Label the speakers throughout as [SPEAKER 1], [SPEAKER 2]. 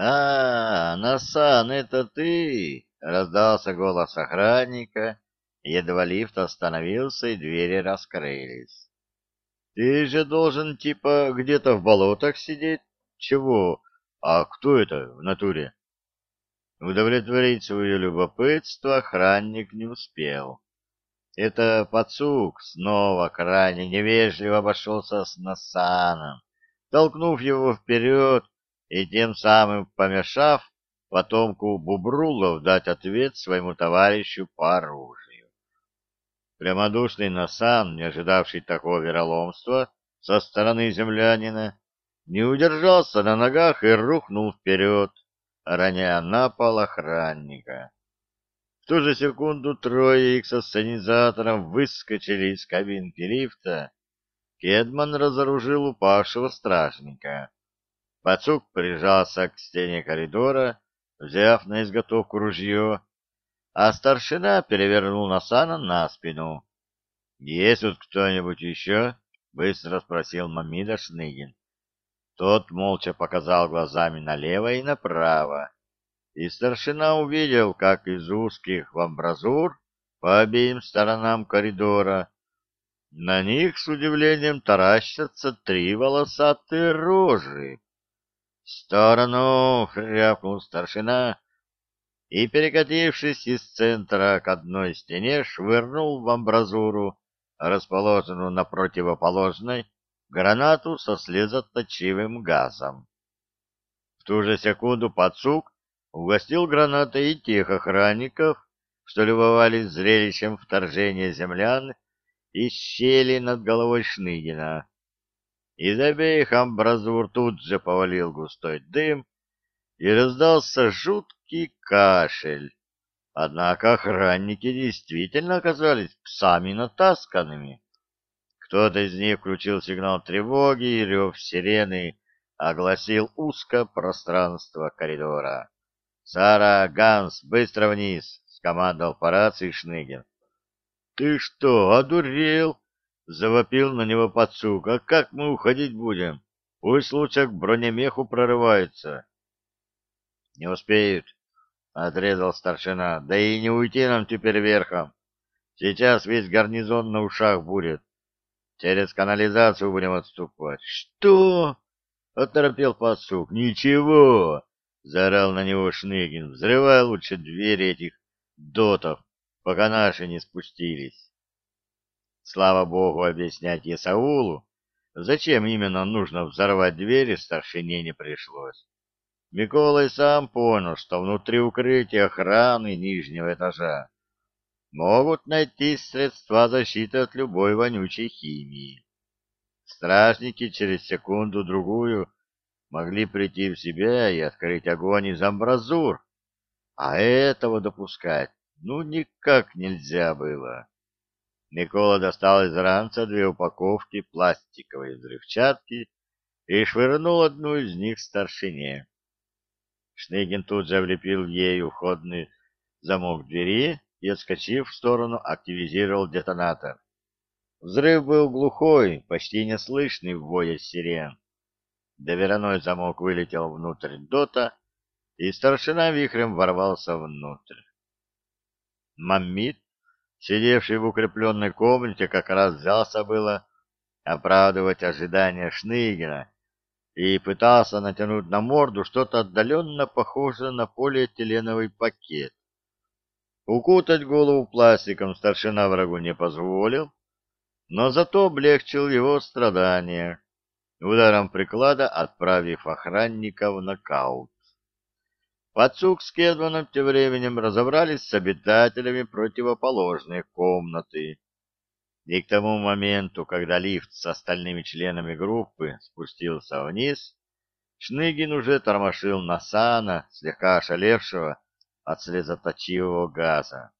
[SPEAKER 1] А, Насан, это ты? Раздался голос охранника, едва лифт остановился и двери раскрылись. Ты же должен типа где-то в болотах сидеть? Чего? А кто это в натуре? Удовлетворить свое любопытство охранник не успел. Это пацук снова крайне невежливо обошелся с Насаном, толкнув его вперед и тем самым помешав потомку Бубрулов дать ответ своему товарищу по оружию. Прямодушный Насан, не ожидавший такого вероломства со стороны землянина, не удержался на ногах и рухнул вперед, роняя на пол охранника. В ту же секунду трое их со сценизатором выскочили из кабинки лифта. Кедман разоружил упавшего стражника. Пацук прижался к стене коридора, взяв на изготовку ружье, а старшина перевернул Насана на спину. — Есть тут кто-нибудь еще? — быстро спросил Мамида Шныгин. Тот молча показал глазами налево и направо, и старшина увидел, как из узких амбразур по обеим сторонам коридора на них с удивлением таращатся три волосатые рожи. — В сторону! — рявкнул старшина, и, перекатившись из центра к одной стене, швырнул в амбразуру, расположенную на противоположной, гранату со слезоточивым газом. В ту же секунду подсук угостил гранатой и тех охранников, что любовались зрелищем вторжения землян из щели над головой Шныгина. Из обеих амбразур тут же повалил густой дым, и раздался жуткий кашель. Однако охранники действительно оказались псами натасканными. Кто-то из них включил сигнал тревоги, и рев сирены огласил узкое пространство коридора. «Сара, Ганс, быстро вниз!» — скомандовал по рации Шныгин. «Ты что, одурел?» — завопил на него подсук. «А как мы уходить будем? Пусть лучше к бронемеху прорывается». «Не успеют», — отрезал старшина. «Да и не уйти нам теперь верхом. Сейчас весь гарнизон на ушах будет. Через канализацию будем отступать. Что? Оторопел подсук. Ничего! Заорал на него Шныгин. Взрывай лучше двери этих дотов, пока наши не спустились. Слава богу, объяснять Есаулу, зачем именно нужно взорвать двери, старшине не пришлось. Микола и сам понял, что внутри укрытия охраны нижнего этажа могут найти средства защиты от любой вонючей химии. Стражники через секунду-другую могли прийти в себя и открыть огонь из амбразур, а этого допускать ну никак нельзя было. Микола достал из ранца две упаковки пластиковой взрывчатки и швырнул одну из них старшине. Шныгин тут же влепил ею входный замок двери и, отскочив в сторону, активизировал детонатор. Взрыв был глухой, почти неслышный в вое сирен. Доверяной замок вылетел внутрь дота, и старшина вихрем ворвался внутрь. Маммит, сидевший в укрепленной комнате, как раз взялся было оправдывать ожидания Шныгина и пытался натянуть на морду что-то отдаленно похожее на полиэтиленовый пакет. Укутать голову пластиком старшина врагу не позволил, но зато облегчил его страдания, ударом приклада отправив охранника в нокаут. Пацук с Кедманом тем временем разобрались с обитателями противоположной комнаты. И к тому моменту, когда лифт с остальными членами группы спустился вниз, Шныгин уже тормошил Насана, слегка ошалевшего, от слезоточивого газа.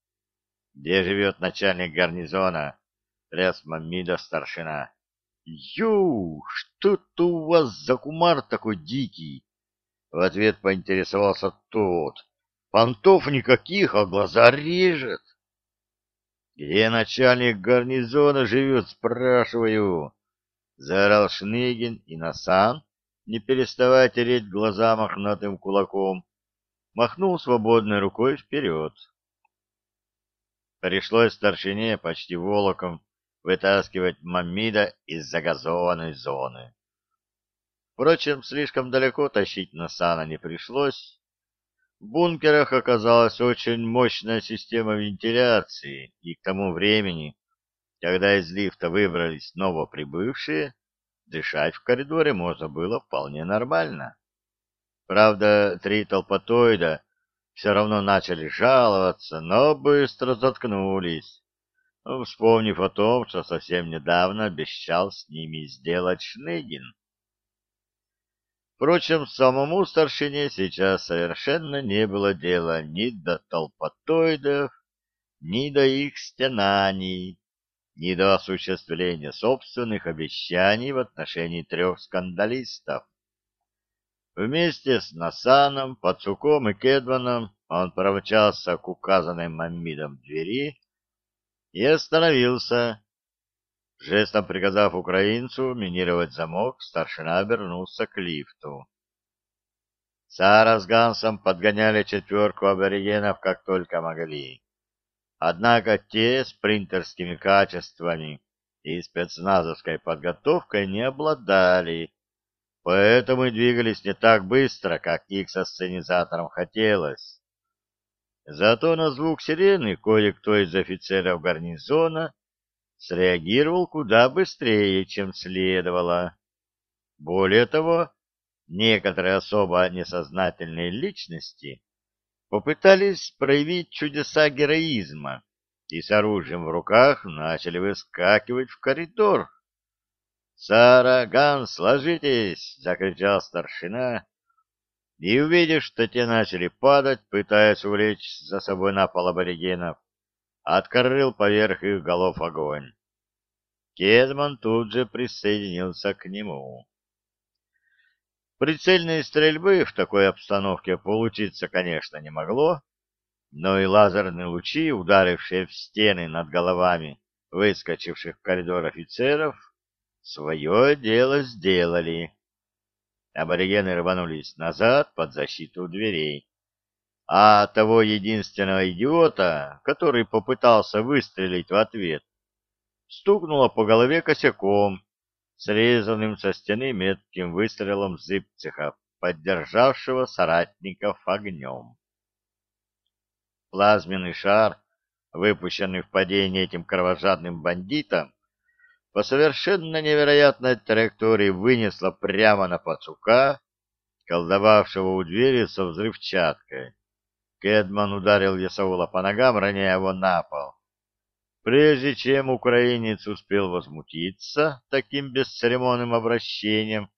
[SPEAKER 1] «Где живет начальник гарнизона?» — тряс Мамида старшина. «Ю, что-то у вас за кумар такой дикий!» В ответ поинтересовался тот. «Понтов никаких, а глаза режет!» «Где начальник гарнизона живет, спрашиваю?» Заорал Шныгин, и Насан, не переставая тереть глаза мохнатым кулаком, махнул свободной рукой вперед. Пришлось старшине почти волоком вытаскивать Мамида из загазованной зоны. Впрочем, слишком далеко тащить Насана не пришлось. В бункерах оказалась очень мощная система вентиляции, и к тому времени, когда из лифта выбрались новоприбывшие, дышать в коридоре можно было вполне нормально. Правда, три толпотоида все равно начали жаловаться, но быстро заткнулись, вспомнив о том, что совсем недавно обещал с ними сделать Шныгин. Впрочем, самому старшине сейчас совершенно не было дела ни до толпотоидов, ни до их стенаний, ни до осуществления собственных обещаний в отношении трех скандалистов. Вместе с Насаном, Пацуком и Кедваном он промчался к указанной Маммидом двери и остановился. Жестом приказав украинцу минировать замок, старшина обернулся к лифту. Сара с Гансом подгоняли четверку аборигенов как только могли. Однако те с принтерскими качествами и спецназовской подготовкой не обладали, поэтому и двигались не так быстро, как их со сценизатором хотелось. Зато на звук сирены кое-кто из офицеров гарнизона среагировал куда быстрее, чем следовало. Более того, некоторые особо несознательные личности попытались проявить чудеса героизма и с оружием в руках начали выскакивать в коридор. «Сара, Ганс, ложитесь!» — закричал старшина, и, увидев, что те начали падать, пытаясь увлечь за собой на пол аборигенов, открыл поверх их голов огонь. Кедман тут же присоединился к нему. Прицельной стрельбы в такой обстановке получиться, конечно, не могло, но и лазерные лучи, ударившие в стены над головами выскочивших в коридор офицеров, свое дело сделали. Аборигены рванулись назад под защиту дверей, а того единственного идиота, который попытался выстрелить в ответ, стукнуло по голове косяком, срезанным со стены метким выстрелом Зыбцеха, поддержавшего соратников огнем. Плазменный шар, выпущенный в падение этим кровожадным бандитом, по совершенно невероятной траектории вынесло прямо на пацука, колдовавшего у двери со взрывчаткой. Кэдман ударил Ясаула по ногам, роняя его на пол. Прежде чем украинец успел возмутиться таким бесцеремонным обращением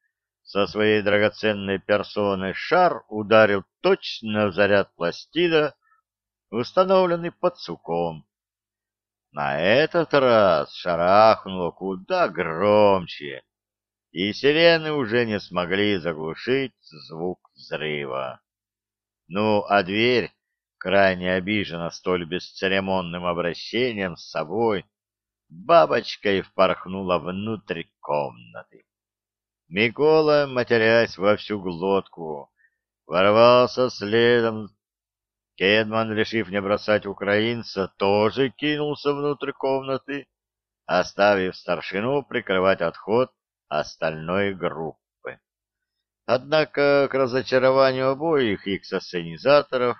[SPEAKER 1] со своей драгоценной персоной, шар ударил точно в заряд пластида, установленный под суком. На этот раз шарахнуло куда громче, и сирены уже не смогли заглушить звук взрыва. Ну, а дверь крайне обижена столь бесцеремонным обращением с собой, бабочкой впорхнула внутрь комнаты. Микола, матерясь во всю глотку, ворвался следом. Кедман, решив не бросать украинца, тоже кинулся внутрь комнаты, оставив старшину прикрывать отход остальной группы. Однако, к разочарованию обоих их сценизаторов,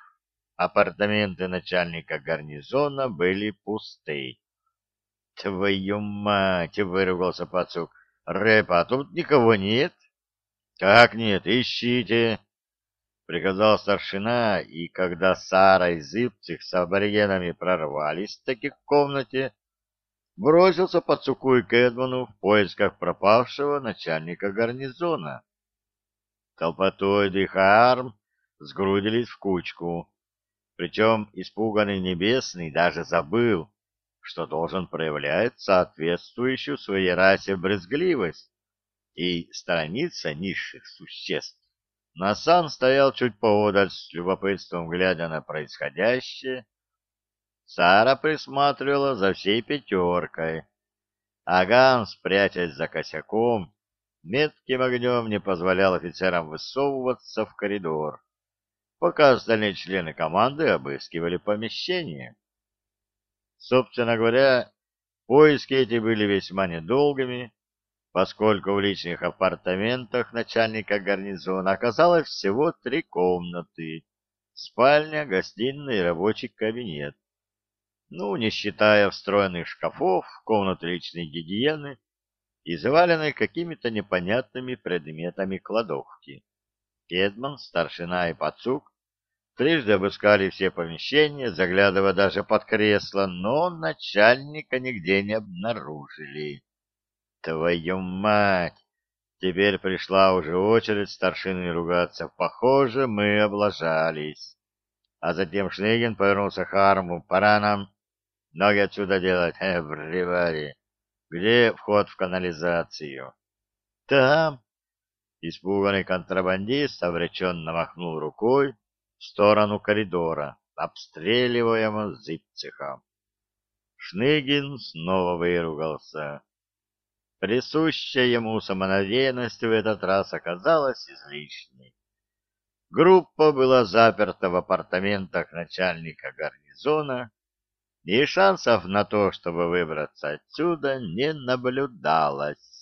[SPEAKER 1] апартаменты начальника гарнизона были пусты. — Твою мать! — выругался пацук. — Рэпа, тут никого нет? — Как нет? Ищите! — приказал старшина, и когда Сара и Зыбцих с аборигенами прорвались таки в комнате, бросился пацуку и Кэдману в поисках пропавшего начальника гарнизона. Толпотоиды и Харм сгрудились в кучку, причем испуганный Небесный даже забыл, что должен проявлять соответствующую своей расе брезгливость и сторониться низших существ. Насан стоял чуть поодаль с любопытством, глядя на происходящее. Сара присматривала за всей пятеркой. Аган, спрятясь за косяком, метким огнем не позволял офицерам высовываться в коридор, пока остальные члены команды обыскивали помещение. Собственно говоря, поиски эти были весьма недолгими, поскольку в личных апартаментах начальника гарнизона оказалось всего три комнаты — спальня, гостиная и рабочий кабинет. Ну, не считая встроенных шкафов, комнаты личной гигиены и заваленной какими-то непонятными предметами кладовки. Кедман, старшина и пацук трижды обыскали все помещения, заглядывая даже под кресло, но начальника нигде не обнаружили. Твою мать! Теперь пришла уже очередь старшины ругаться. Похоже, мы облажались. А затем Шнегин повернулся к Харму. Пора нам ноги отсюда делать, эвривари. Где вход в канализацию? Там. Испуганный контрабандист обреченно махнул рукой в сторону коридора, обстреливаемого зипцехом. Шныгин снова выругался. Присущая ему самонадеянность в этот раз оказалась излишней. Группа была заперта в апартаментах начальника гарнизона, и шансов на то, чтобы выбраться отсюда, не наблюдалось.